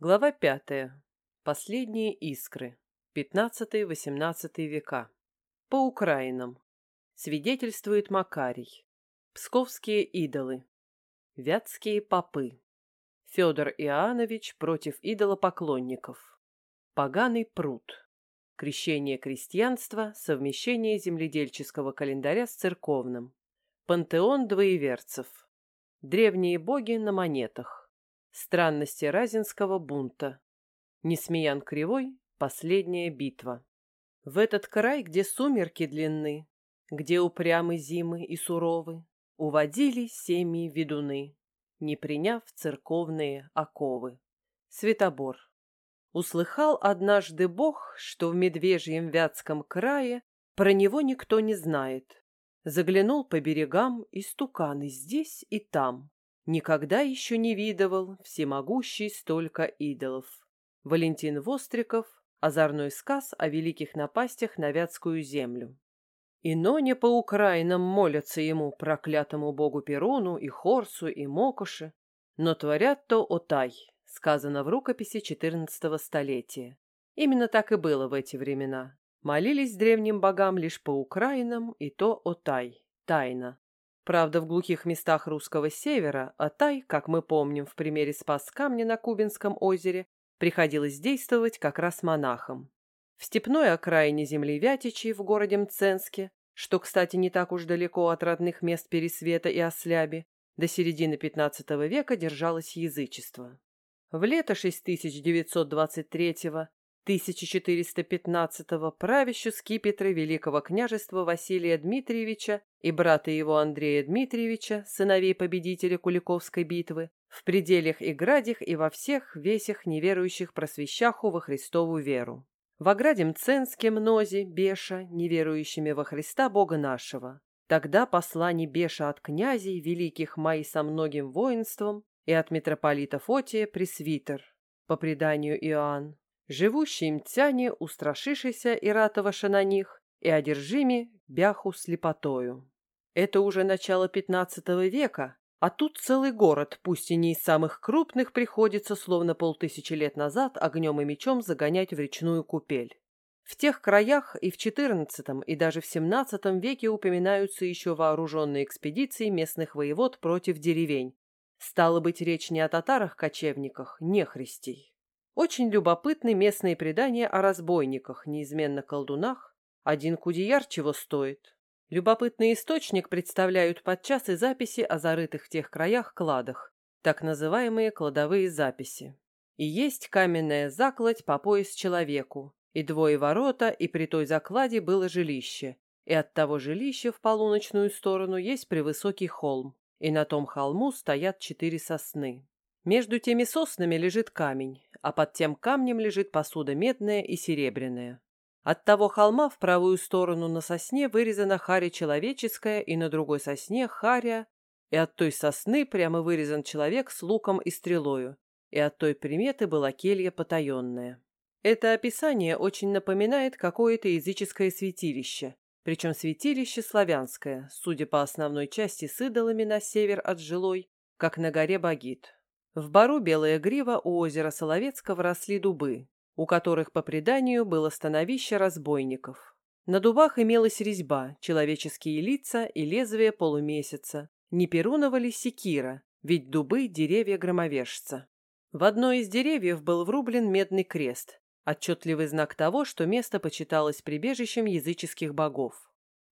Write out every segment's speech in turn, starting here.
Глава пятая. Последние искры. 15-18 века. По Украинам. Свидетельствует Макарий. Псковские идолы. Вятские попы. Федор Иоаннович против идолопоклонников. Поганый пруд. Крещение крестьянства, совмещение земледельческого календаря с церковным. Пантеон двоеверцев. Древние боги на монетах. Странности Разинского бунта. Несмеян Кривой. Последняя битва. В этот край, где сумерки длинны, где упрямы зимы и суровы, уводили семьи ведуны, не приняв церковные оковы. Светобор. Услыхал однажды Бог, что в Медвежьем Вятском крае про него никто не знает. Заглянул по берегам, и стуканы здесь и там. Никогда еще не видывал всемогущий столько идолов. Валентин Востриков. Озорной сказ о великих напастях на Вятскую землю. И но не по Украинам молятся ему, проклятому богу Перуну, и Хорсу, и Мокоши, но творят то Отай, сказано в рукописи XIV столетия. Именно так и было в эти времена. Молились древним богам лишь по Украинам, и то Отай, тайна. Правда, в глухих местах русского севера Атай, как мы помним в примере спас камня на Кубинском озере, приходилось действовать как раз монахам. В степной окраине земли Вятичи в городе Мценске, что, кстати, не так уж далеко от родных мест Пересвета и Осляби, до середины XV века держалось язычество. В лето 6923 1415-го правящу скипетры Великого княжества Василия Дмитриевича и брата его Андрея Дмитриевича, сыновей победителя Куликовской битвы, в пределах и градях и во всех весях неверующих просвещаху во Христову веру. В ограде Мценске мнози, Беша, неверующими во Христа Бога нашего. Тогда послани Беша от князей великих Маи со многим воинством и от митрополита Фотия пресвитер, по преданию Иоанн, живущие мтяне, устрашившиеся Иратова на них, и одержими бяху слепотою. Это уже начало пятнадцатого века, а тут целый город, пусть и не из самых крупных, приходится, словно полтысячи лет назад, огнем и мечом загонять в речную купель. В тех краях и в XIV, и даже в XVII веке упоминаются еще вооруженные экспедиции местных воевод против деревень. Стало быть, речь не о татарах-кочевниках, не христей. Очень любопытны местные предания о разбойниках, неизменно колдунах. Один кудеяр чего стоит. Любопытный источник представляют подчас и записи о зарытых в тех краях кладах, так называемые кладовые записи. И есть каменная закладь по пояс человеку, и двое ворота, и при той закладе было жилище, и от того жилища в полуночную сторону есть превысокий холм, и на том холму стоят четыре сосны. Между теми соснами лежит камень, а под тем камнем лежит посуда медная и серебряная. От того холма в правую сторону на сосне вырезана харя человеческая, и на другой сосне харя, и от той сосны прямо вырезан человек с луком и стрелою, и от той приметы была келья потаенная. Это описание очень напоминает какое-то языческое святилище, причем святилище славянское, судя по основной части с идолами на север от жилой, как на горе Багит. В бару Белая Грива у озера Соловецкого росли дубы, у которых, по преданию, было становище разбойников. На дубах имелась резьба, человеческие лица и лезвие полумесяца. Не Перунова ли секира, ведь дубы – деревья громовержца. В одной из деревьев был врублен медный крест, отчетливый знак того, что место почиталось прибежищем языческих богов.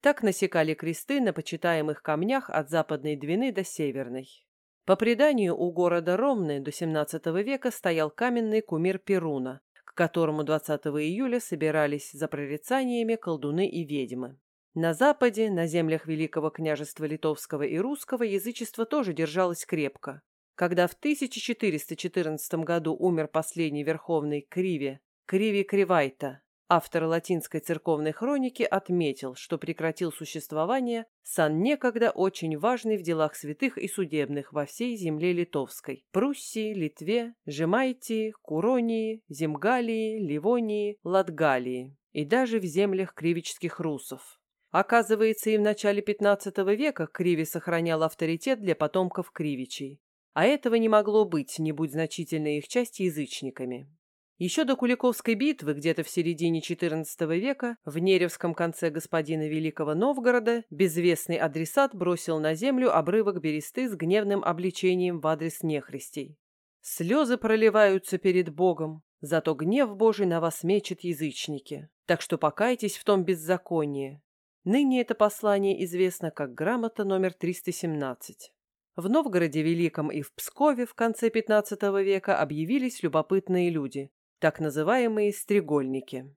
Так насекали кресты на почитаемых камнях от западной Двины до северной. По преданию, у города Ромны до XVII века стоял каменный кумир Перуна, к которому 20 июля собирались за прорицаниями колдуны и ведьмы. На западе, на землях Великого княжества Литовского и Русского, язычество тоже держалось крепко. Когда в 1414 году умер последний верховный Криве, Криви Кривайта, Автор латинской церковной хроники отметил, что прекратил существование сан некогда очень важный в делах святых и судебных во всей земле литовской – Пруссии, Литве, Жемайтии, Куронии, Земгалии, Ливонии, Латгалии и даже в землях кривических русов. Оказывается, и в начале XV века Криви сохранял авторитет для потомков Кривичей. а этого не могло быть, не будь значительной их части язычниками. Еще до Куликовской битвы, где-то в середине XIV века, в Неревском конце господина Великого Новгорода, безвестный адресат бросил на землю обрывок бересты с гневным обличением в адрес нехристей. «Слезы проливаются перед Богом, зато гнев Божий на вас мечет язычники, так что покайтесь в том беззаконии». Ныне это послание известно как грамота номер 317. В Новгороде Великом и в Пскове в конце XV века объявились любопытные люди, так называемые стрегольники.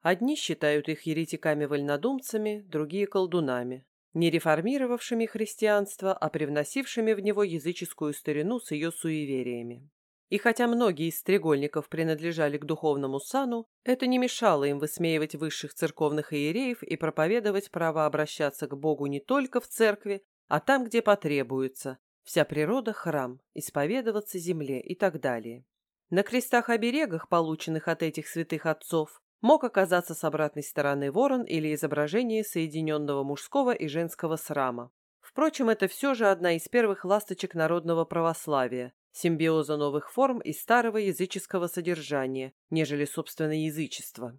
Одни считают их еретиками-вольнодумцами, другие – колдунами, не реформировавшими христианство, а привносившими в него языческую старину с ее суевериями. И хотя многие из стрегольников принадлежали к духовному сану, это не мешало им высмеивать высших церковных иереев и проповедовать право обращаться к Богу не только в церкви, а там, где потребуется, вся природа – храм, исповедоваться земле и так далее. На крестах-оберегах, полученных от этих святых отцов, мог оказаться с обратной стороны ворон или изображение соединенного мужского и женского срама. Впрочем, это все же одна из первых ласточек народного православия, симбиоза новых форм и старого языческого содержания, нежели собственно язычество.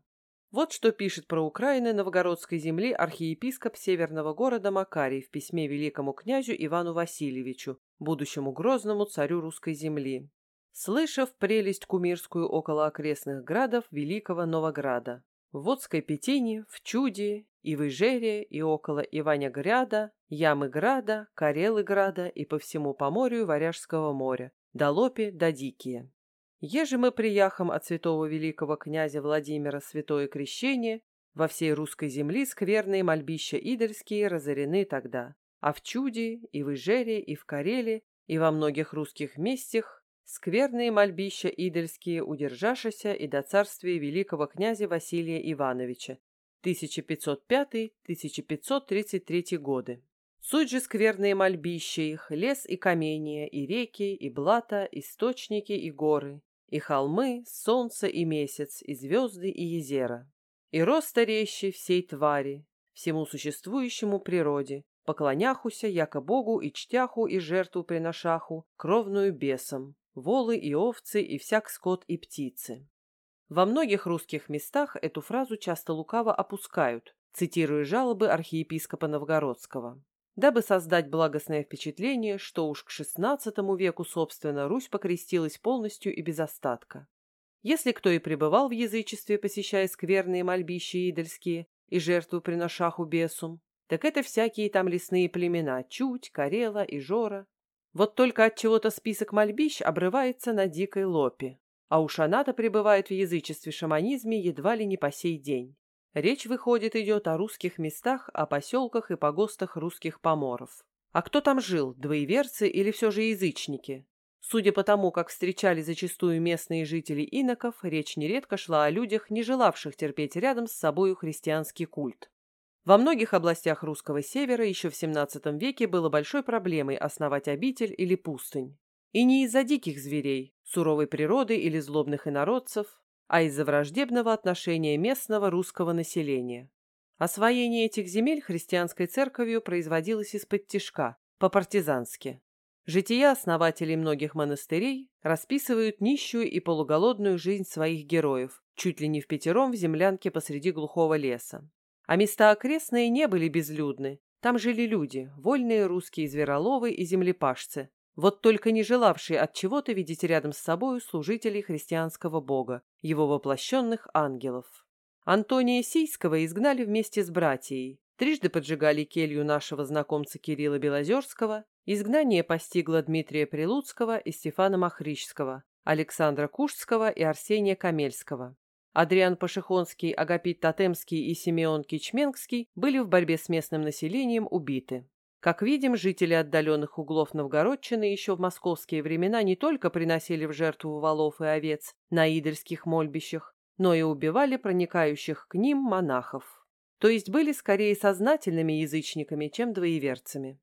Вот что пишет про Украины новгородской земли архиепископ северного города Макарий в письме великому князю Ивану Васильевичу, будущему грозному царю русской земли слышав прелесть кумирскую около окрестных градов Великого Новограда. В Водской Петине, в Чуде, и в Ижере, и около Иванягряда, Ямыграда, Карелыграда и по всему поморью Варяжского моря, до Лопи, до Дикие. Еже мы прияхом от святого великого князя Владимира святое крещение, во всей русской земли скверные мольбища идольские разорены тогда, а в Чуде, и в Ижере, и в Кареле, и во многих русских местах Скверные мольбища идольские, удержавшися и до царствия великого князя Василия Ивановича, 1505-1533 годы. Суть же скверные мольбища их, лес и каменья, и реки, и блата, источники и горы, и холмы, солнце и месяц, и звезды и езера. И роста рещи всей твари, всему существующему природе, поклоняхуся, яко Богу и чтяху и жертву приношаху, кровную бесам, волы и овцы и всяк скот и птицы. Во многих русских местах эту фразу часто лукаво опускают, цитируя жалобы архиепископа Новгородского, дабы создать благостное впечатление, что уж к XVI веку, собственно, Русь покрестилась полностью и без остатка. Если кто и пребывал в язычестве, посещая скверные мольбища идольские и жертву приношаху бесум, так это всякие там лесные племена Чуть, Карела и Жора, вот только от чего-то список мольбищ обрывается на дикой лопе, а уж она-то пребывает в язычестве-шаманизме едва ли не по сей день. Речь, выходит, идет о русских местах, о поселках и погостах русских поморов. А кто там жил, двоеверцы или все же язычники? Судя по тому, как встречали зачастую местные жители иноков, речь нередко шла о людях, не желавших терпеть рядом с собою христианский культ. Во многих областях русского севера еще в XVII веке было большой проблемой основать обитель или пустынь. И не из-за диких зверей, суровой природы или злобных инородцев, а из-за враждебного отношения местного русского населения. Освоение этих земель христианской церковью производилось из-под тишка, по-партизански. Жития основателей многих монастырей расписывают нищую и полуголодную жизнь своих героев, чуть ли не в пятером в землянке посреди глухого леса. А места окрестные не были безлюдны. Там жили люди, вольные русские звероловы и землепашцы, вот только не желавшие от чего-то видеть рядом с собою служителей христианского бога, его воплощенных ангелов. Антония Сийского изгнали вместе с братьей, трижды поджигали келью нашего знакомца Кирилла Белозерского, изгнание постигло Дмитрия Прилуцкого и Стефана Махричского, Александра Кушского и Арсения Камельского. Адриан Пашихонский, Агапит Тотемский и Симеон Кичменгский были в борьбе с местным населением убиты. Как видим, жители отдаленных углов Новгородчины еще в московские времена не только приносили в жертву волов и овец на идольских мольбищах, но и убивали проникающих к ним монахов. То есть были скорее сознательными язычниками, чем двоеверцами.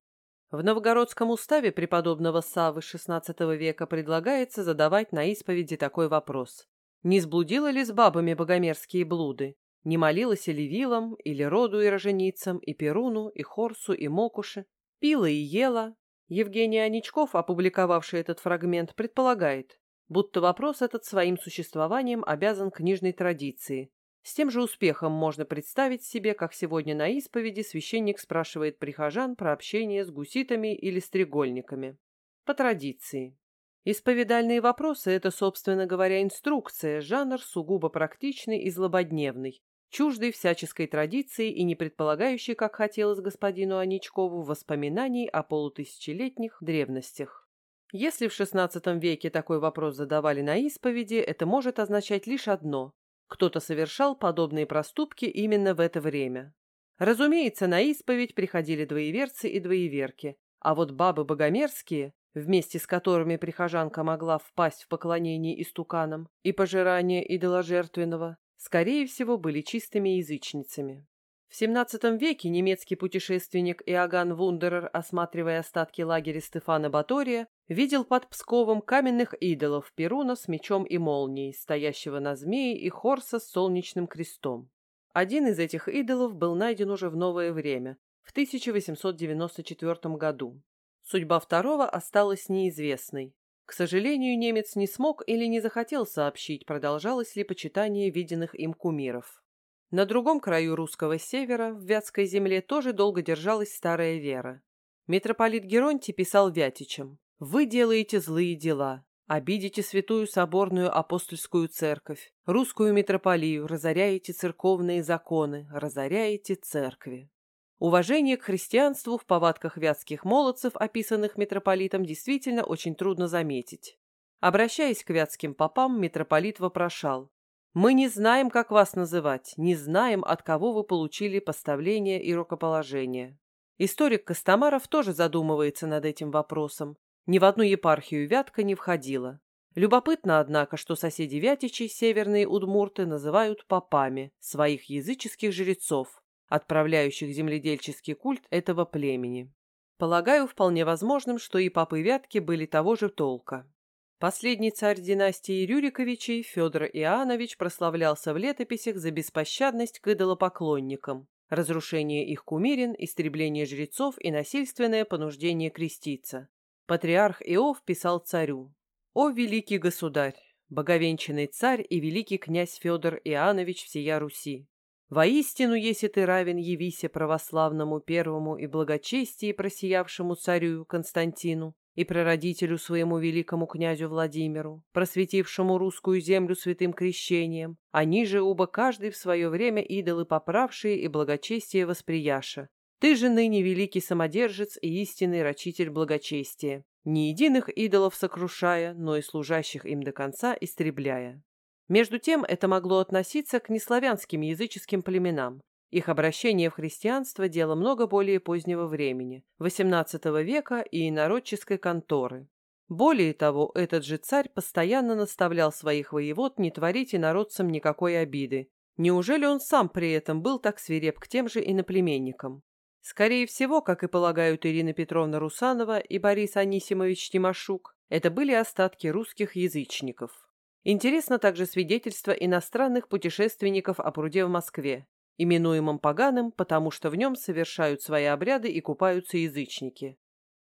В новгородском уставе преподобного Савы XVI века предлагается задавать на исповеди такой вопрос. Не сблудила ли с бабами богомерзкие блуды? Не молилась ли вилам, или роду и роженицам, и перуну, и хорсу, и мокуше? Пила и ела? Евгений Аничков, опубликовавший этот фрагмент, предполагает, будто вопрос этот своим существованием обязан книжной традиции. С тем же успехом можно представить себе, как сегодня на исповеди священник спрашивает прихожан про общение с гуситами или стрегольниками. По традиции. Исповедальные вопросы – это, собственно говоря, инструкция, жанр сугубо практичный и злободневный, чуждый всяческой традиции и не предполагающий, как хотелось господину Аничкову, воспоминаний о полутысячелетних древностях. Если в XVI веке такой вопрос задавали на исповеди, это может означать лишь одно – кто-то совершал подобные проступки именно в это время. Разумеется, на исповедь приходили двоеверцы и двоеверки, а вот бабы богомерзкие, вместе с которыми прихожанка могла впасть в поклонение истуканам и пожирание идоложертвенного, скорее всего, были чистыми язычницами. В XVII веке немецкий путешественник Иоганн Вундерер, осматривая остатки лагеря Стефана Батория, видел под Псковом каменных идолов Перуна с мечом и молнией, стоящего на змее и Хорса с солнечным крестом. Один из этих идолов был найден уже в новое время, в 1894 году. Судьба второго осталась неизвестной. К сожалению, немец не смог или не захотел сообщить, продолжалось ли почитание виденных им кумиров. На другом краю русского севера, в Вятской земле, тоже долго держалась старая вера. Митрополит Геронтий писал Вятичам «Вы делаете злые дела, обидите святую соборную апостольскую церковь, русскую митрополию, разоряете церковные законы, разоряете церкви». Уважение к христианству в повадках вятских молодцев, описанных митрополитом, действительно очень трудно заметить. Обращаясь к вятским попам, митрополит вопрошал «Мы не знаем, как вас называть, не знаем, от кого вы получили поставление и рукоположение». Историк Костомаров тоже задумывается над этим вопросом. Ни в одну епархию Вятка не входила. Любопытно, однако, что соседи Вятичей, северные удмурты, называют попами своих языческих жрецов, отправляющих земледельческий культ этого племени. Полагаю, вполне возможным, что и папы Вятки были того же толка. Последний царь династии Рюриковичей, Федор Иоаннович, прославлялся в летописях за беспощадность к идолопоклонникам, разрушение их кумирин, истребление жрецов и насильственное понуждение креститься. Патриарх Иов писал царю «О великий государь, боговенчанный царь и великий князь Федор Иоаннович всея Руси! Воистину, если ты равен явися православному первому и благочестии просиявшему царю Константину и прародителю своему великому князю Владимиру, просветившему русскую землю святым крещением, они же оба каждый в свое время идолы поправшие и благочестие восприяша. Ты же ныне великий самодержец и истинный рачитель благочестия, не единых идолов сокрушая, но и служащих им до конца истребляя. Между тем, это могло относиться к неславянским языческим племенам. Их обращение в христианство – дело много более позднего времени, XVIII века и инородческой конторы. Более того, этот же царь постоянно наставлял своих воевод не творить инородцам никакой обиды. Неужели он сам при этом был так свиреп к тем же иноплеменникам? Скорее всего, как и полагают Ирина Петровна Русанова и Борис Анисимович Тимошук, это были остатки русских язычников. Интересно также свидетельство иностранных путешественников о пруде в Москве, именуемом поганым, потому что в нем совершают свои обряды и купаются язычники.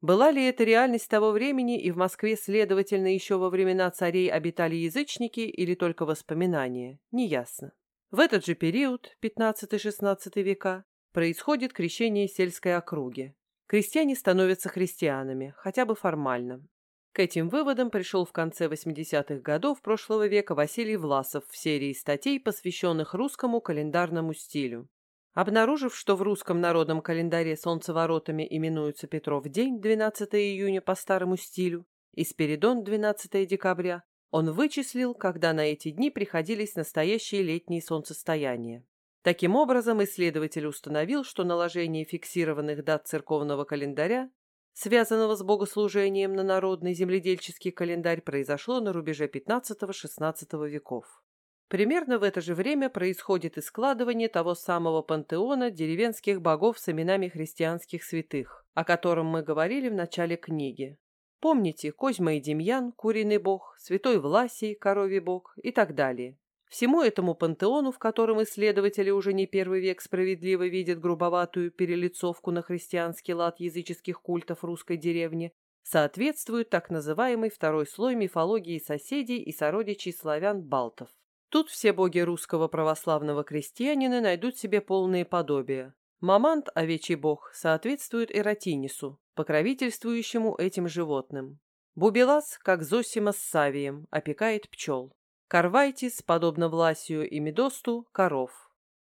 Была ли это реальность того времени, и в Москве, следовательно, еще во времена царей обитали язычники или только воспоминания, неясно. В этот же период, 15-16 века, происходит крещение сельской округи. Крестьяне становятся христианами, хотя бы формально. К этим выводам пришел в конце 80-х годов прошлого века Василий Власов в серии статей, посвященных русскому календарному стилю. Обнаружив, что в русском народном календаре солнцеворотами именуется Петров день, 12 июня по старому стилю, и Спиридон, 12 декабря, он вычислил, когда на эти дни приходились настоящие летние солнцестояния. Таким образом, исследователь установил, что наложение фиксированных дат церковного календаря связанного с богослужением на народный земледельческий календарь, произошло на рубеже XV-XVI веков. Примерно в это же время происходит и складывание того самого пантеона деревенских богов с именами христианских святых, о котором мы говорили в начале книги. Помните Козьма и Демьян, куриный бог, святой Власий, коровий бог и так далее. Всему этому пантеону, в котором исследователи уже не первый век справедливо видят грубоватую перелицовку на христианский лад языческих культов русской деревни, соответствует так называемый второй слой мифологии соседей и сородичей славян-балтов. Тут все боги русского православного крестьянина найдут себе полные подобия. Мамант, овечий бог, соответствует Эратинису, покровительствующему этим животным. Бубилас, как Зосима с Савием, опекает пчел. Карвайтис, подобно Власию и Медосту, коров.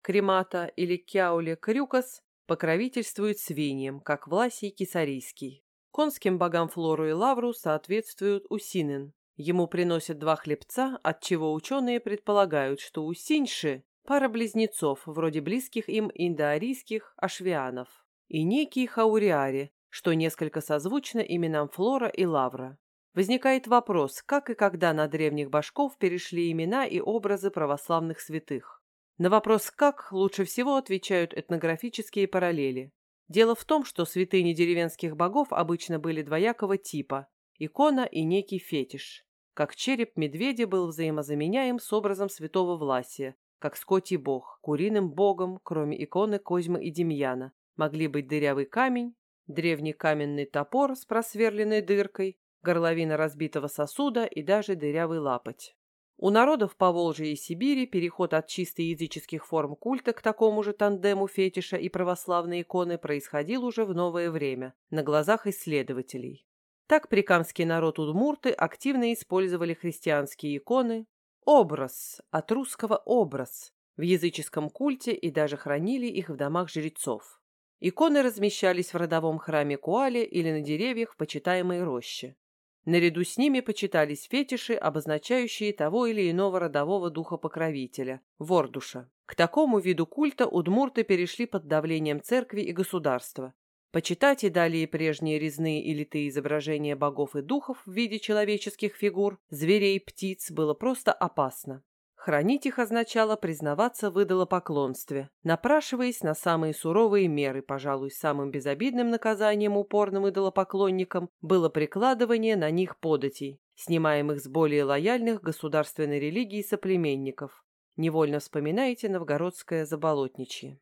Кремата или Кяуле Крюкас покровительствует свиньям, как Власий Кисарийский. Конским богам Флору и Лавру соответствуют Усинен, Ему приносят два хлебца, от чего ученые предполагают, что у Синьши пара близнецов, вроде близких им индоарийских ашвианов, и некий Хауриари, что несколько созвучно именам Флора и Лавра. Возникает вопрос, как и когда на древних башков перешли имена и образы православных святых. На вопрос «как» лучше всего отвечают этнографические параллели. Дело в том, что святыни деревенских богов обычно были двоякого типа икона и некий фетиш. Как череп медведя был взаимозаменяем с образом святого Власия, как скотий бог, куриным богом, кроме иконы Козьмы и Демьяна, могли быть дырявый камень, древний каменный топор с просверленной дыркой, горловина разбитого сосуда и даже дырявый лапоть. У народов Поволжья и Сибири переход от чисто языческих форм культа к такому же тандему фетиша и православной иконы происходил уже в новое время, на глазах исследователей. Так прикамский народ удмурты активно использовали христианские иконы, образ, от русского образ, в языческом культе и даже хранили их в домах жрецов. Иконы размещались в родовом храме Куале или на деревьях в почитаемой роще. Наряду с ними почитались фетиши, обозначающие того или иного родового духа-покровителя – Вордуша. К такому виду культа удмурты перешли под давлением церкви и государства, Почитать и далее прежние резные и литые изображения богов и духов в виде человеческих фигур, зверей, птиц было просто опасно. Хранить их означало признаваться в идолопоклонстве, напрашиваясь на самые суровые меры, пожалуй, самым безобидным наказанием упорным идолопоклонникам было прикладывание на них податей, снимаемых с более лояльных государственной религии соплеменников. Невольно вспоминаете новгородское заболотничье.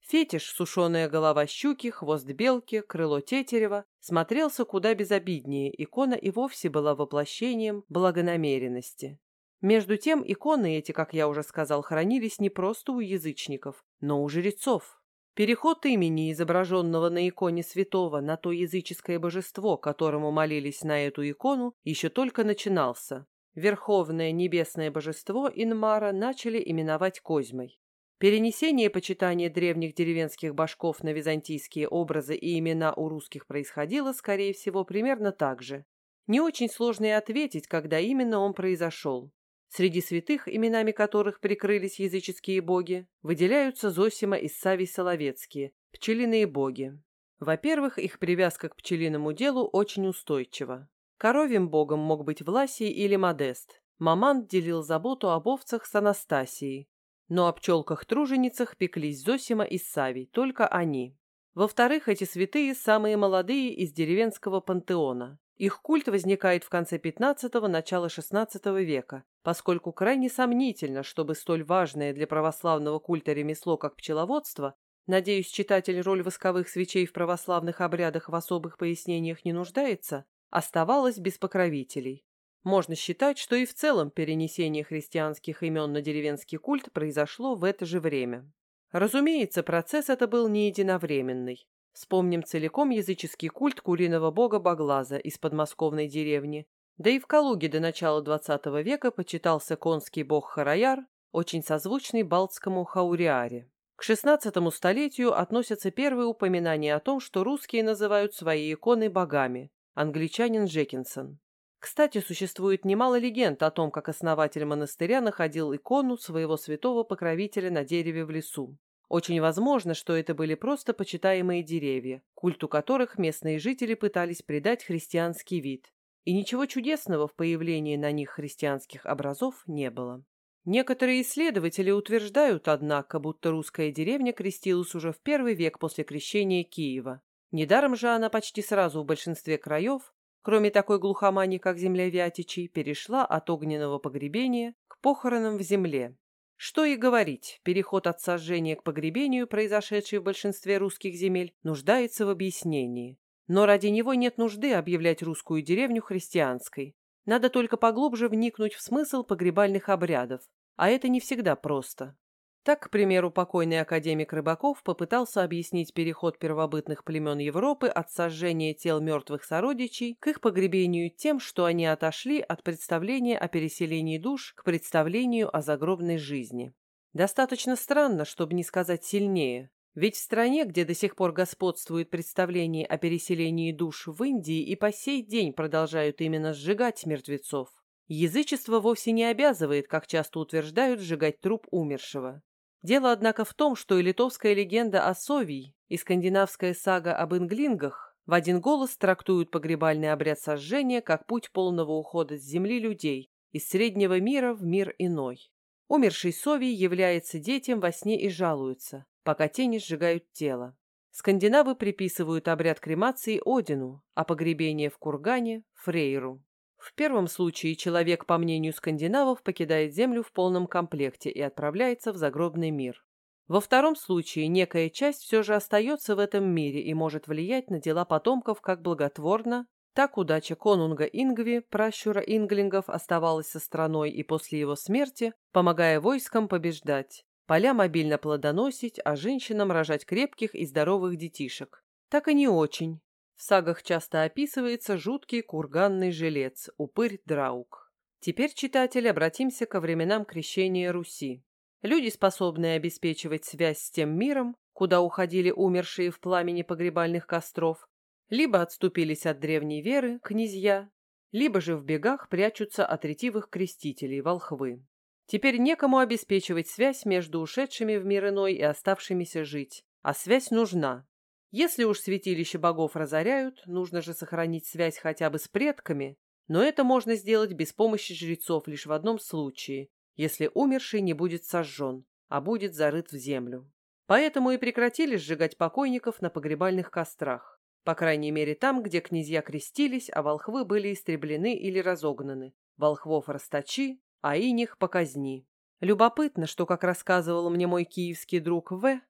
Фетиш, сушеная голова щуки, хвост белки, крыло тетерева, смотрелся куда безобиднее, икона и вовсе была воплощением благонамеренности. Между тем, иконы эти, как я уже сказал, хранились не просто у язычников, но у жрецов. Переход имени, изображенного на иконе святого, на то языческое божество, которому молились на эту икону, еще только начинался. Верховное небесное божество Инмара начали именовать Козьмой. Перенесение почитания древних деревенских башков на византийские образы и имена у русских происходило, скорее всего, примерно так же. Не очень сложно и ответить, когда именно он произошел. Среди святых, именами которых прикрылись языческие боги, выделяются Зосима и Савий Соловецкие, пчелиные боги. Во-первых, их привязка к пчелиному делу очень устойчива. Коровьим богом мог быть Власий или Модест. Мамант делил заботу об овцах с Анастасией, но о пчелках-труженицах пеклись Зосима и Савий, только они. Во-вторых, эти святые самые молодые из деревенского пантеона. Их культ возникает в конце XV – начала XVI века, поскольку крайне сомнительно, чтобы столь важное для православного культа ремесло, как пчеловодство, надеюсь, читатель роль восковых свечей в православных обрядах в особых пояснениях не нуждается, оставалось без покровителей. Можно считать, что и в целом перенесение христианских имен на деревенский культ произошло в это же время. Разумеется, процесс это был не единовременный. Вспомним целиком языческий культ куриного бога Баглаза из подмосковной деревни. Да и в Калуге до начала XX века почитался конский бог Хараяр, очень созвучный балтскому Хауриаре. К XVI столетию относятся первые упоминания о том, что русские называют свои иконы богами. Англичанин Джекинсон. Кстати, существует немало легенд о том, как основатель монастыря находил икону своего святого покровителя на дереве в лесу. Очень возможно, что это были просто почитаемые деревья, культу которых местные жители пытались придать христианский вид. И ничего чудесного в появлении на них христианских образов не было. Некоторые исследователи утверждают, однако, будто русская деревня крестилась уже в первый век после крещения Киева. Недаром же она почти сразу в большинстве краев кроме такой глухомани, как земля Вятичей, перешла от огненного погребения к похоронам в земле. Что и говорить, переход от сожжения к погребению, произошедший в большинстве русских земель, нуждается в объяснении. Но ради него нет нужды объявлять русскую деревню христианской. Надо только поглубже вникнуть в смысл погребальных обрядов, а это не всегда просто. Так, к примеру, покойный академик Рыбаков попытался объяснить переход первобытных племен Европы от сожжения тел мертвых сородичей к их погребению тем, что они отошли от представления о переселении душ к представлению о загробной жизни. Достаточно странно, чтобы не сказать сильнее. Ведь в стране, где до сих пор господствует представление о переселении душ в Индии и по сей день продолжают именно сжигать мертвецов, язычество вовсе не обязывает, как часто утверждают, сжигать труп умершего. Дело, однако, в том, что и литовская легенда о Совий, и скандинавская сага об инглингах в один голос трактуют погребальный обряд сожжения как путь полного ухода с земли людей из среднего мира в мир иной. Умерший Совий является детям во сне и жалуется, пока тени сжигают тело. Скандинавы приписывают обряд кремации Одину, а погребение в кургане – Фрейру. В первом случае человек, по мнению скандинавов, покидает Землю в полном комплекте и отправляется в загробный мир. Во втором случае некая часть все же остается в этом мире и может влиять на дела потомков как благотворно, так удача конунга Ингви, пращура инглингов, оставалась со страной и после его смерти, помогая войскам побеждать, поля мобильно плодоносить, а женщинам рожать крепких и здоровых детишек. Так и не очень. В сагах часто описывается жуткий курганный жилец, упырь Драук. Теперь, читатель, обратимся ко временам крещения Руси. Люди, способные обеспечивать связь с тем миром, куда уходили умершие в пламени погребальных костров, либо отступились от древней веры, князья, либо же в бегах прячутся от ретивых крестителей, волхвы. Теперь некому обеспечивать связь между ушедшими в мир иной и оставшимися жить, а связь нужна, если уж святилище богов разоряют, нужно же сохранить связь хотя бы с предками, но это можно сделать без помощи жрецов лишь в одном случае, если умерший не будет сожжен, а будет зарыт в землю. Поэтому и прекратили сжигать покойников на погребальных кострах. По крайней мере там, где князья крестились, а волхвы были истреблены или разогнаны. Волхвов расточи, а иних показни. Любопытно, что, как рассказывал мне мой киевский друг В.,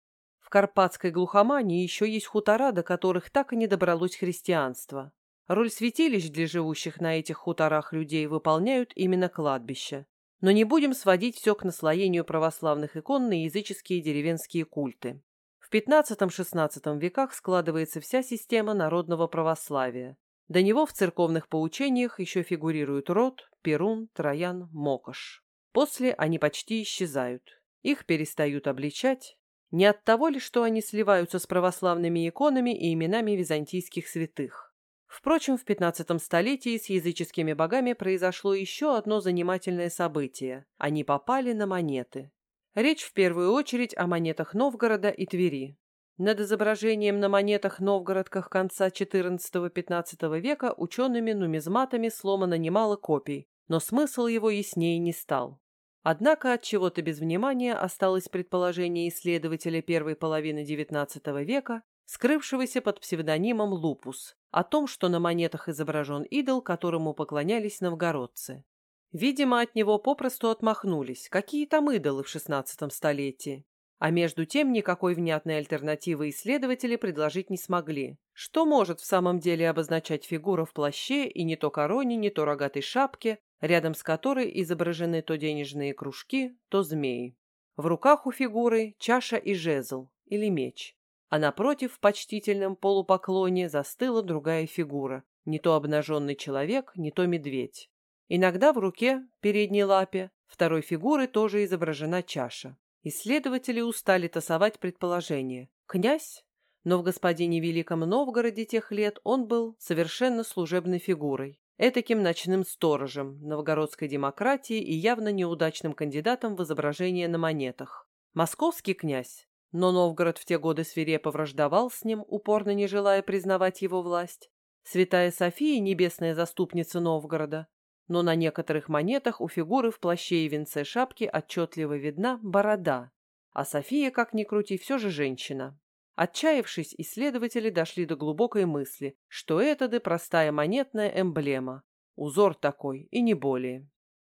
Карпатской глухомании еще есть хутора, до которых так и не добралось христианство. Роль святилищ для живущих на этих хуторах людей выполняют именно кладбища. Но не будем сводить все к наслоению православных икон на языческие деревенские культы. В XV-XVI веках складывается вся система народного православия. До него в церковных поучениях еще фигурируют Род, Перун, Троян, Мокош. После они почти исчезают. Их перестают обличать, не от того ли, что они сливаются с православными иконами и именами византийских святых? Впрочем, в XV столетии с языческими богами произошло еще одно занимательное событие. Они попали на монеты. Речь в первую очередь о монетах Новгорода и Твери. Над изображением на монетах-новгородках конца XIV-XV века учеными-нумизматами сломано немало копий, но смысл его яснее не стал. Однако от чего-то без внимания осталось предположение исследователя первой половины XIX века, скрывшегося под псевдонимом Лупус, о том, что на монетах изображен идол, которому поклонялись новгородцы. Видимо, от него попросту отмахнулись. Какие там идолы в XVI столетии? А между тем никакой внятной альтернативы исследователи предложить не смогли. Что может в самом деле обозначать фигура в плаще и не то короне, не то рогатой шапке, рядом с которой изображены то денежные кружки, то змеи. В руках у фигуры чаша и жезл, или меч, а напротив в почтительном полупоклоне застыла другая фигура, не то обнаженный человек, не то медведь. Иногда в руке, передней лапе, второй фигуры тоже изображена чаша. Исследователи устали тасовать предположения. Князь? Но в господине Великом Новгороде тех лет он был совершенно служебной фигурой этаким ночным сторожем новгородской демократии и явно неудачным кандидатом в изображение на монетах. Московский князь, но Новгород в те годы свирепо враждовал с ним, упорно не желая признавать его власть. Святая София, небесная заступница Новгорода, но на некоторых монетах у фигуры в плаще и венце шапки отчетливо видна борода, а София, как ни крути, все же женщина. Отчаявшись, исследователи дошли до глубокой мысли, что это да простая монетная эмблема. Узор такой, и не более.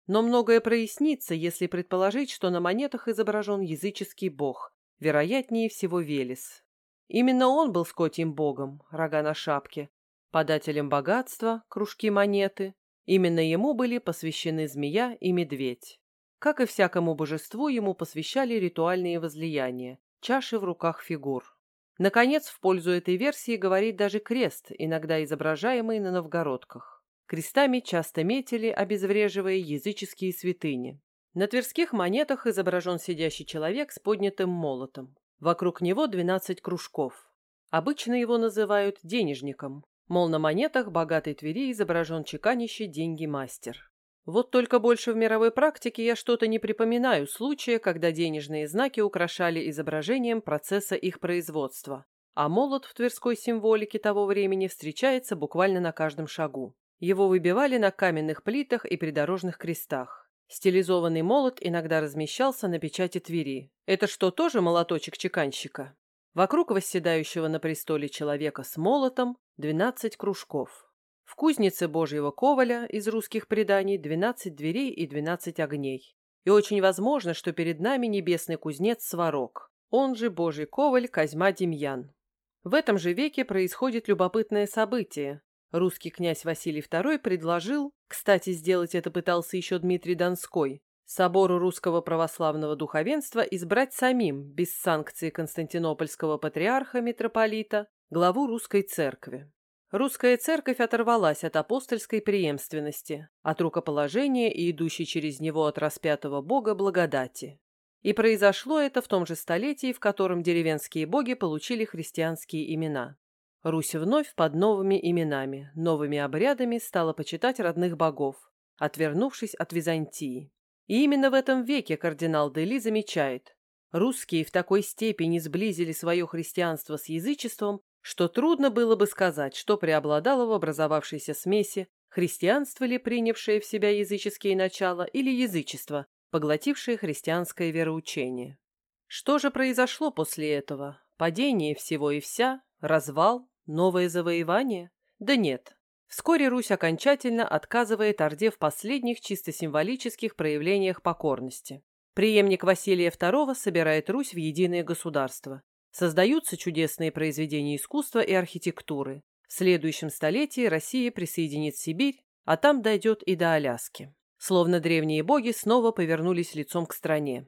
Но многое прояснится, если предположить, что на монетах изображен языческий бог, вероятнее всего Велес. Именно он был скотьим богом, рога на шапке, подателем богатства, кружки монеты. Именно ему были посвящены змея и медведь. Как и всякому божеству, ему посвящали ритуальные возлияния, чаши в руках фигур. Наконец, в пользу этой версии говорит даже крест, иногда изображаемый на новгородках. Крестами часто метили, обезвреживая языческие святыни. На тверских монетах изображен сидящий человек с поднятым молотом. Вокруг него 12 кружков. Обычно его называют денежником. Мол, на монетах богатой Твери изображен чеканящий деньги мастер. Вот только больше в мировой практике я что-то не припоминаю случая, когда денежные знаки украшали изображением процесса их производства. А молот в тверской символике того времени встречается буквально на каждом шагу. Его выбивали на каменных плитах и придорожных крестах. Стилизованный молот иногда размещался на печати Твери. Это что, тоже молоточек чеканщика? Вокруг восседающего на престоле человека с молотом 12 кружков. В кузнице Божьего Коваля из русских преданий 12 дверей и 12 огней. И очень возможно, что перед нами небесный кузнец Сварог, он же Божий Коваль Козьма Демьян. В этом же веке происходит любопытное событие. Русский князь Василий II предложил, кстати, сделать это пытался еще Дмитрий Донской, собору русского православного духовенства избрать самим, без санкции константинопольского патриарха-митрополита, главу русской церкви. Русская церковь оторвалась от апостольской преемственности, от рукоположения и идущей через него от распятого бога благодати. И произошло это в том же столетии, в котором деревенские боги получили христианские имена. Русь вновь под новыми именами, новыми обрядами стала почитать родных богов, отвернувшись от Византии. И именно в этом веке кардинал Дели замечает, русские в такой степени сблизили свое христианство с язычеством, что трудно было бы сказать, что преобладало в образовавшейся смеси, христианство ли принявшее в себя языческие начала или язычество, поглотившее христианское вероучение. Что же произошло после этого? Падение всего и вся, Развал? Новое завоевание? Да нет. Вскоре Русь окончательно отказывает Орде в последних чисто символических проявлениях покорности. Преемник Василия II собирает Русь в единое государство. Создаются чудесные произведения искусства и архитектуры. В следующем столетии Россия присоединит Сибирь, а там дойдет и до Аляски. Словно древние боги снова повернулись лицом к стране.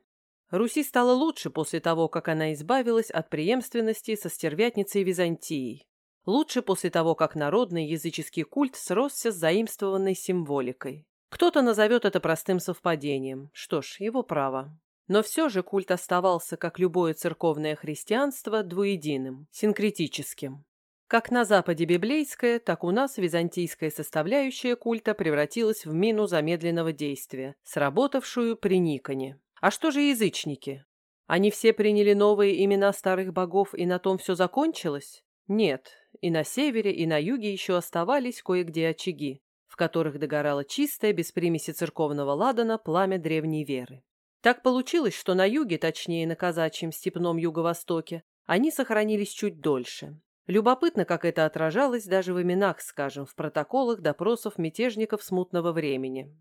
Руси стало лучше после того, как она избавилась от преемственности со стервятницей Византией. Лучше после того, как народный языческий культ сросся с заимствованной символикой. Кто-то назовет это простым совпадением. Что ж, его право. Но все же культ оставался, как любое церковное христианство, двуединым, синкретическим. Как на Западе библейская, так у нас византийская составляющая культа превратилась в мину замедленного действия, сработавшую при Никоне. А что же язычники? Они все приняли новые имена старых богов, и на том все закончилось? Нет, и на севере, и на юге еще оставались кое-где очаги, в которых догорало чистое, без примеси церковного ладана, пламя древней веры. Так получилось, что на юге, точнее на казачьем степном юго-востоке, они сохранились чуть дольше. Любопытно, как это отражалось даже в именах, скажем, в протоколах допросов мятежников смутного времени.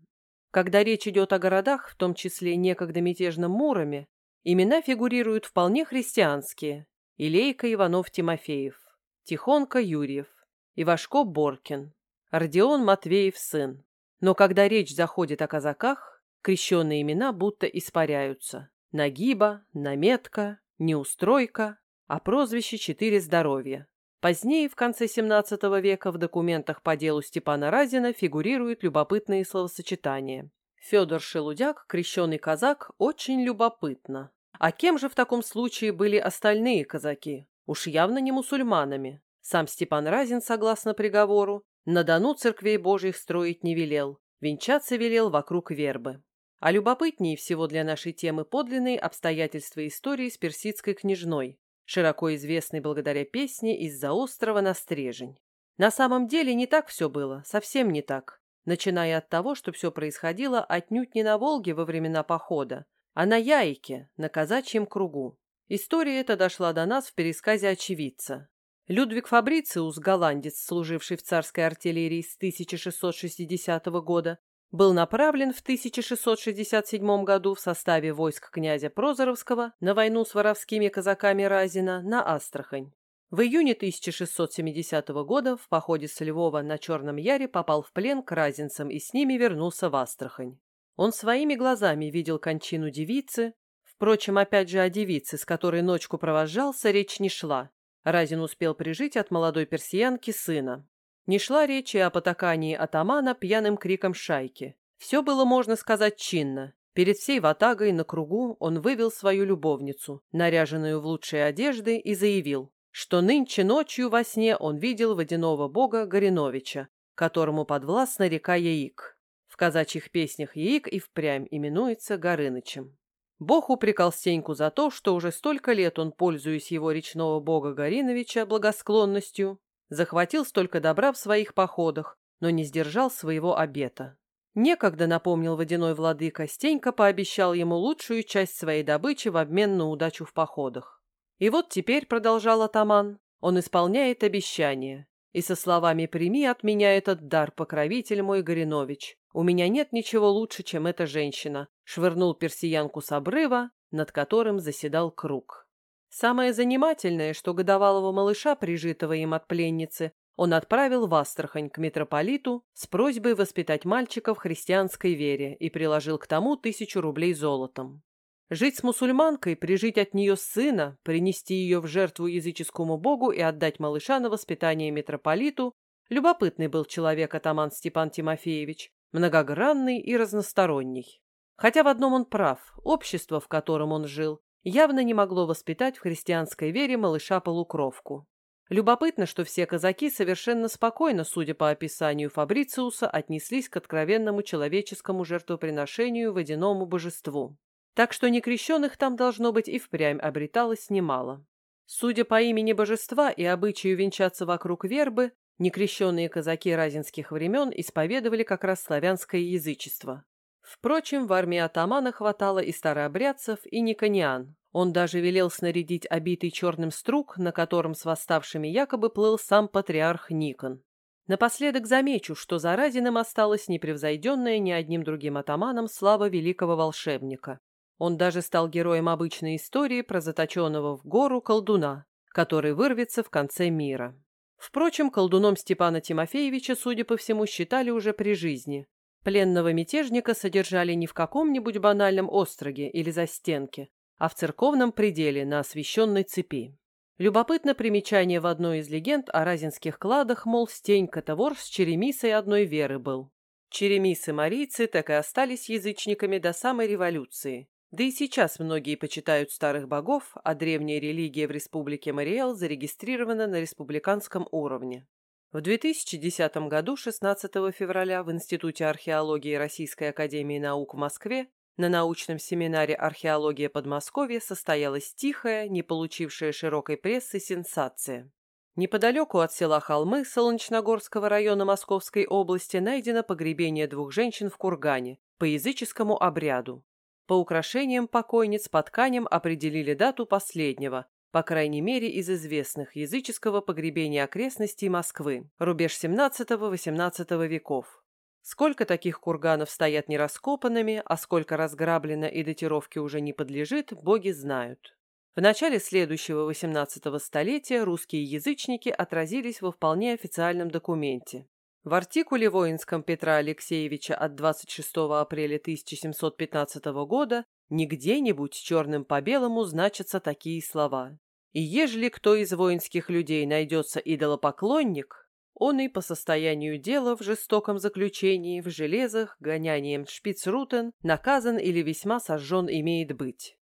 Когда речь идет о городах, в том числе некогда мятежном Муроме, имена фигурируют вполне христианские. Илейка Иванов-Тимофеев, Тихонка Юрьев, Ивашко Боркин, Родион Матвеев сын. Но когда речь заходит о казаках, крещенные имена будто испаряются. Нагиба, Наметка, Неустройка, а прозвище «Четыре здоровья». Позднее, в конце XVII века, в документах по делу Степана Разина фигурируют любопытные словосочетания. Федор Шелудяк, крещеный казак, очень любопытно. А кем же в таком случае были остальные казаки? Уж явно не мусульманами. Сам Степан Разин, согласно приговору, на Дону церквей божьих строить не велел, венчаться велел вокруг вербы. А любопытнее всего для нашей темы подлинные обстоятельства истории с персидской княжной, широко известный благодаря песне «Из-за острова на стрежень». На самом деле не так все было, совсем не так, начиная от того, что все происходило отнюдь не на Волге во времена похода, а на Яйке, на казачьем кругу. История эта дошла до нас в пересказе очевидца. Людвиг Фабрициус, голландец, служивший в царской артиллерии с 1660 года, был направлен в 1667 году в составе войск князя Прозоровского на войну с воровскими казаками Разина на Астрахань. В июне 1670 года в походе с Львова на Черном Яре попал в плен к разинцам и с ними вернулся в Астрахань. Он своими глазами видел кончину девицы. Впрочем, опять же о девице, с которой ночку провожался, речь не шла. Разин успел прижить от молодой персиянки сына. Не шла речь и о потакании атамана пьяным криком шайки. Все было, можно сказать, чинно. Перед всей ватагой на кругу он вывел свою любовницу, наряженную в лучшие одежды, и заявил, что нынче ночью во сне он видел водяного бога Гориновича, которому подвластна река Яик. В казачьих песнях Яик и впрямь именуется Горынычем. Бог упрекал Стеньку за то, что уже столько лет он, пользуясь его речного бога Гориновича благосклонностью, захватил столько добра в своих походах, но не сдержал своего обета. Некогда, напомнил водяной владыка, Стенька пообещал ему лучшую часть своей добычи в обмен на удачу в походах. И вот теперь, продолжал атаман, он исполняет обещание. И со словами «Прими от меня этот дар, покровитель мой Горинович. У меня нет ничего лучше, чем эта женщина», швырнул персиянку с обрыва, над которым заседал круг. Самое занимательное, что годовалого малыша, прижитого им от пленницы, он отправил в Астрахань к митрополиту с просьбой воспитать мальчика в христианской вере и приложил к тому тысячу рублей золотом. Жить с мусульманкой, прижить от нее сына, принести ее в жертву языческому богу и отдать малыша на воспитание митрополиту – любопытный был человек атаман Степан Тимофеевич, многогранный и разносторонний. Хотя в одном он прав – общество, в котором он жил, явно не могло воспитать в христианской вере малыша-полукровку. Любопытно, что все казаки совершенно спокойно, судя по описанию Фабрициуса, отнеслись к откровенному человеческому жертвоприношению водяному божеству. Так что некрещенных там должно быть и впрямь обреталось немало. Судя по имени божества и обычаю венчаться вокруг вербы, некрещенные казаки разинских времен исповедовали как раз славянское язычество. Впрочем, в армии атамана хватало и старообрядцев, и никониан. Он даже велел снарядить обитый черным струк, на котором с восставшими якобы плыл сам патриарх Никон. Напоследок замечу, что за Разиным осталась непревзойденная ни одним другим атаманом слава великого волшебника. Он даже стал героем обычной истории про заточенного в гору колдуна, который вырвется в конце мира. Впрочем, колдуном Степана Тимофеевича, судя по всему, считали уже при жизни, Пленного мятежника содержали не в каком-нибудь банальном остроге или застенке, а в церковном пределе на освященной цепи. Любопытно примечание в одной из легенд о разинских кладах, мол, Стенька-то с черемисой одной веры был. Черемисы-марийцы так и остались язычниками до самой революции. Да и сейчас многие почитают старых богов, а древняя религия в республике Мариэл зарегистрирована на республиканском уровне. В 2010 году, 16 февраля, в Институте археологии Российской академии наук в Москве на научном семинаре «Археология Подмосковья» состоялась тихая, не получившая широкой прессы, сенсация. Неподалеку от села Холмы Солнечногорского района Московской области найдено погребение двух женщин в кургане по языческому обряду. По украшениям покойниц по тканям определили дату последнего по крайней мере из известных, языческого погребения окрестностей Москвы, рубеж 17-18 веков. Сколько таких курганов стоят нераскопанными, а сколько разграблено и датировке уже не подлежит, боги знают. В начале следующего XVIII столетия русские язычники отразились во вполне официальном документе. В артикуле воинском Петра Алексеевича от 26 апреля 1715 года не где-нибудь черным по белому значатся такие слова. И ежели кто из воинских людей найдется идолопоклонник, он и по состоянию дела в жестоком заключении, в железах, гонянием шпицрутен, наказан или весьма сожжен имеет быть.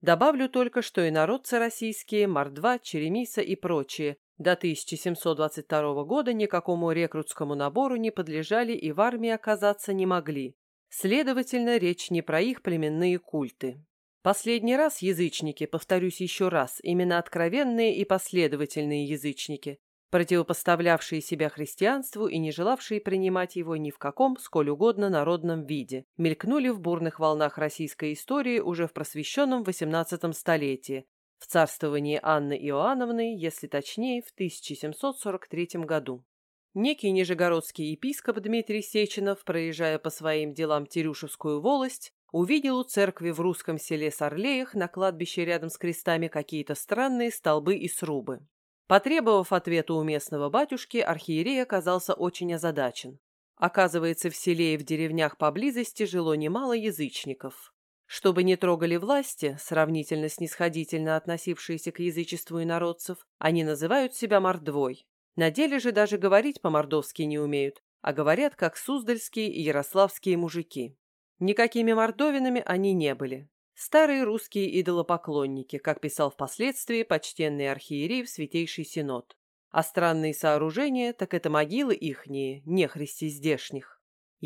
Добавлю только, что и народцы российские, Мордва, Черемиса и прочие до 1722 года никакому рекрутскому набору не подлежали и в армии оказаться не могли. Следовательно, речь не про их племенные культы. Последний раз язычники, повторюсь еще раз, именно откровенные и последовательные язычники, противопоставлявшие себя христианству и не желавшие принимать его ни в каком, сколь угодно, народном виде, мелькнули в бурных волнах российской истории уже в просвещенном XVIII столетии, в царствовании Анны Иоанновны, если точнее, в 1743 году. некий нижегородский епископ Дмитрий Сеченов, проезжая по своим делам Терюшевскую волость, увидел у церкви в русском селе Сорлеях на кладбище рядом с крестами какие-то странные столбы и срубы. Потребовав ответа у местного батюшки, архиерей оказался очень озадачен. Оказывается, в селе и в деревнях поблизости жило немало язычников. Чтобы не трогали власти, сравнительно снисходительно относившиеся к язычеству инородцев, они называют себя мордвой. На деле же даже говорить по-мордовски не умеют, а говорят как суздальские и ярославские мужики. Никакими мордовинами они не были. Старые русские идолопоклонники, как писал впоследствии почтенный архиерей в Святейший Синод. А странные сооружения, так это могилы ихние, нехристи здешних.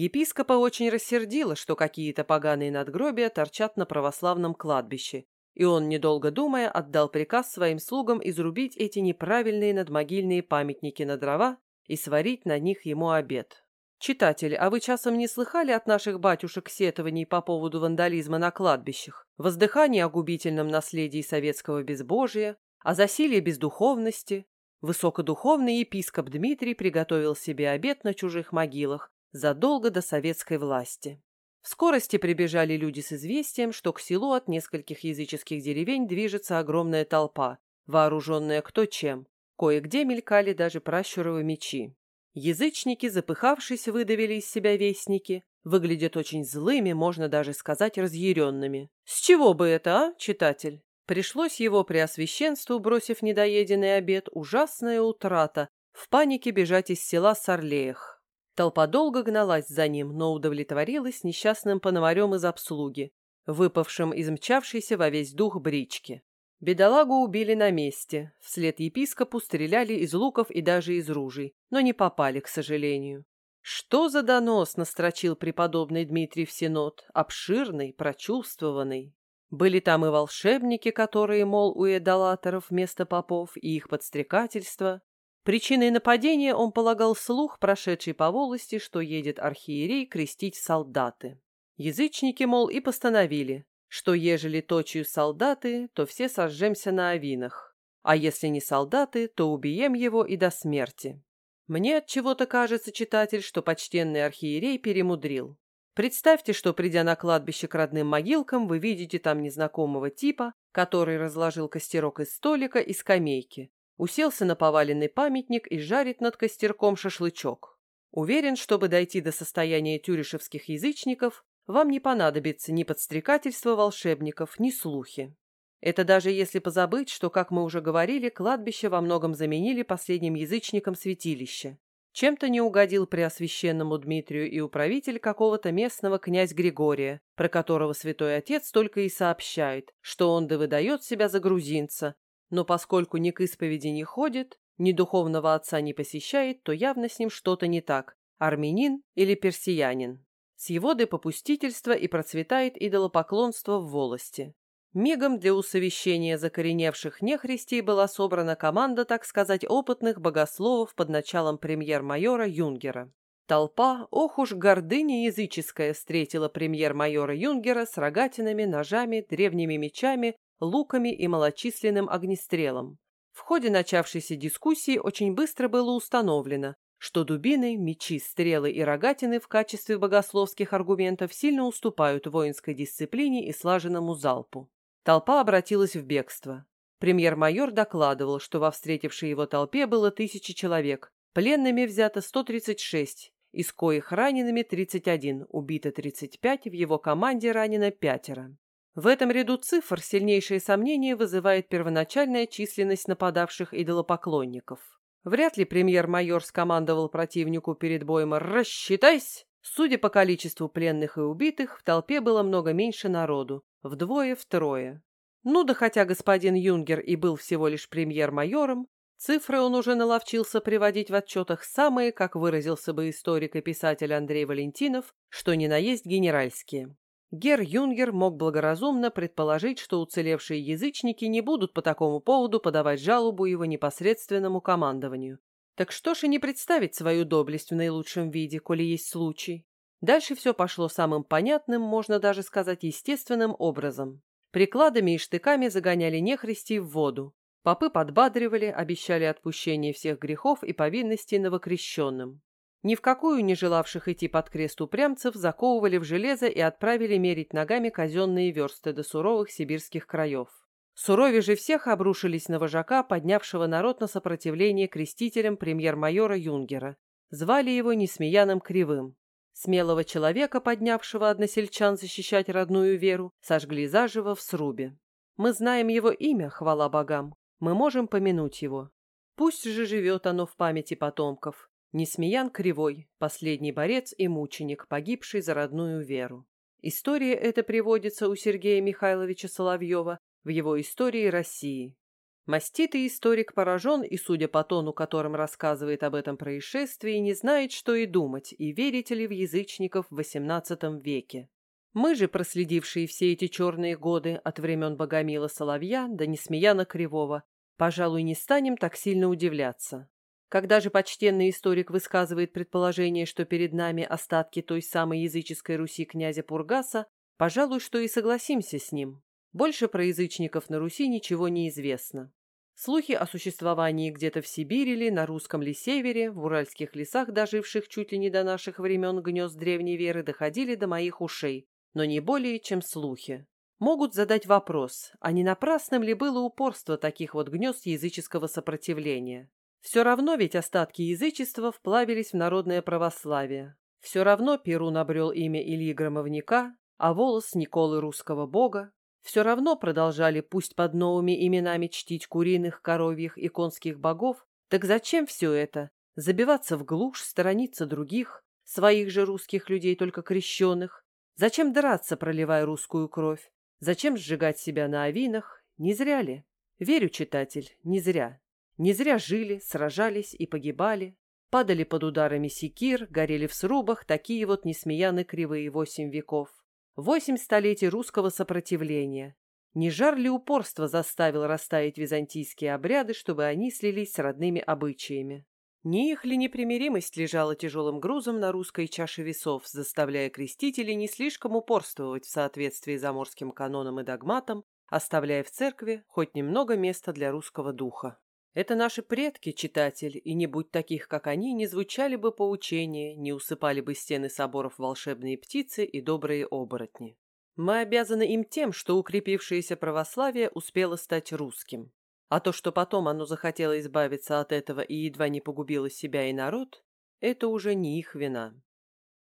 Епископа очень рассердило, что какие-то поганые надгробия торчат на православном кладбище, и он, недолго думая, отдал приказ своим слугам изрубить эти неправильные надмогильные памятники на дрова и сварить на них ему обед. Читатели, а вы часом не слыхали от наших батюшек сетований по поводу вандализма на кладбищах, воздыханий о губительном наследии советского безбожия, о засилии бездуховности? Высокодуховный епископ Дмитрий приготовил себе обед на чужих могилах задолго до советской власти. В скорости прибежали люди с известием, что к селу от нескольких языческих деревень движется огромная толпа, вооруженная кто чем. Кое-где мелькали даже пращуровы мечи. Язычники, запыхавшись, выдавили из себя вестники. Выглядят очень злыми, можно даже сказать разъяренными. С чего бы это, а, читатель? Пришлось его преосвященству, бросив недоеденный обед, ужасная утрата, в панике бежать из села Сарлеях. Толпа долго гналась за ним, но удовлетворилась несчастным пономарем из обслуги, выпавшим из мчавшейся во весь дух брички. Бедолагу убили на месте. Вслед епископу стреляли из луков и даже из ружей, но не попали, к сожалению. Что за донос настрочил преподобный Дмитрий в Синод, обширный, прочувствованный. Были там и волшебники, которые, мол, у эдолаторов вместо попов, и их подстрекательство. Причиной нападения он полагал слух, прошедший по волости, что едет архиерей крестить солдаты. Язычники, мол, и постановили, что ежели точью солдаты, то все сожжемся на авинах, а если не солдаты, то убьем его и до смерти. Мне от чего-то кажется, читатель, что почтенный архиерей перемудрил. Представьте, что, придя на кладбище к родным могилкам, вы видите там незнакомого типа, который разложил костерок из столика и скамейки, уселся на поваленный памятник и жарит над костерком шашлычок. Уверен, чтобы дойти до состояния тюришевских язычников, вам не понадобится ни подстрекательство волшебников, ни слухи. Это даже если позабыть, что, как мы уже говорили, кладбище во многом заменили последним язычникам святилище. Чем-то не угодил преосвященному Дмитрию и управитель какого-то местного князь Григория, про которого святой отец только и сообщает, что он да выдает себя за грузинца, но поскольку ни к исповеди не ходит, ни духовного отца не посещает, то явно с ним что-то не так, армянин или персиянин. С его попустительства и процветает идолопоклонство в волости. Мигом для усовещения закореневших нехристей была собрана команда, так сказать, опытных богословов под началом премьер-майора Юнгера. Толпа, ох уж гордыня языческая, встретила премьер-майора Юнгера с рогатинами, ножами, древними мечами, луками и малочисленным огнестрелом. В ходе начавшейся дискуссии очень быстро было установлено, что дубины, мечи, стрелы и рогатины в качестве богословских аргументов сильно уступают воинской дисциплине и слаженному залпу. Толпа обратилась в бегство. Премьер-майор докладывал, что во встретившей его толпе было тысячи человек, пленными взято 136, из коих ранеными 31, убито 35, в его команде ранено пятеро. В этом ряду цифр сильнейшее сомнение вызывает первоначальная численность нападавших идолопоклонников. Вряд ли премьер-майор скомандовал противнику перед боем «Рассчитайся!». Судя по количеству пленных и убитых, в толпе было много меньше народу, вдвое-втрое. Ну да хотя господин Юнгер и был всего лишь премьер-майором, цифры он уже наловчился приводить в отчетах самые, как выразился бы историк и писатель Андрей Валентинов, что ни на есть генеральские. Гер Юнгер мог благоразумно предположить, что уцелевшие язычники не будут по такому поводу подавать жалобу его непосредственному командованию. Так что ж и не представить свою доблесть в наилучшем виде, коли есть случай. Дальше все пошло самым понятным, можно даже сказать естественным образом. Прикладами и штыками загоняли нехристей в воду. Попы подбадривали, обещали отпущение всех грехов и повинностей новокрещенным. Ни в какую не желавших идти под крест упрямцев заковывали в железо и отправили мерить ногами казенные версты до суровых сибирских краев. Сурове же всех обрушились на вожака, поднявшего народ на сопротивление крестителям премьер-майора Юнгера. Звали его Несмеяным Кривым. Смелого человека, поднявшего односельчан защищать родную веру, сожгли заживо в срубе. Мы знаем его имя, хвала богам, мы можем помянуть его. Пусть же живет оно в памяти потомков. Несмеян Кривой, последний борец и мученик, погибший за родную веру. История эта приводится у Сергея Михайловича Соловьева в его «Истории России». Маститый историк поражен и, судя по тону, которым рассказывает об этом происшествии, не знает, что и думать, и верить ли в язычников в XVIII веке. Мы же, проследившие все эти черные годы от времен Богомила Соловья до Несмеяна Кривого, пожалуй, не станем так сильно удивляться. Когда же почтенный историк высказывает предположение, что перед нами остатки той самой языческой Руси князя Пургаса, пожалуй, что и согласимся с ним. Больше про язычников на Руси ничего не известно. Слухи о существовании где-то в Сибири или на русском ли севере, в уральских лесах, доживших чуть ли не до наших времен гнезд древней веры, доходили до моих ушей, но не более, чем слухи. Могут задать вопрос, а не напрасным ли было упорство таких вот гнезд языческого сопротивления? Все равно ведь остатки язычества вплавились в народное православие. Все равно Перун обрел имя Ильи Громовника, а волос Николы Русского Бога. Все равно продолжали пусть под новыми именами чтить куриных, коровьих и конских богов. Так зачем все это? Забиваться в глушь, сторониться других, своих же русских людей, только крещенных, Зачем драться, проливая русскую кровь? Зачем сжигать себя на авинах? Не зря ли? Верю, читатель, не зря. Не зря жили, сражались и погибали. Падали под ударами секир, горели в срубах такие вот несмеяны кривые восемь веков. Восемь столетий русского сопротивления. Не жар ли упорство заставил растаять византийские обряды, чтобы они слились с родными обычаями? Не их ли непримиримость лежала тяжелым грузом на русской чаше весов, заставляя крестителей не слишком упорствовать в соответствии с заморским каноном и догматом, оставляя в церкви хоть немного места для русского духа. Это наши предки, читатель, и не будь таких, как они, не звучали бы поучения, не усыпали бы стены соборов волшебные птицы и добрые оборотни. Мы обязаны им тем, что укрепившееся православие успело стать русским. А то, что потом оно захотело избавиться от этого и едва не погубило себя и народ, это уже не их вина.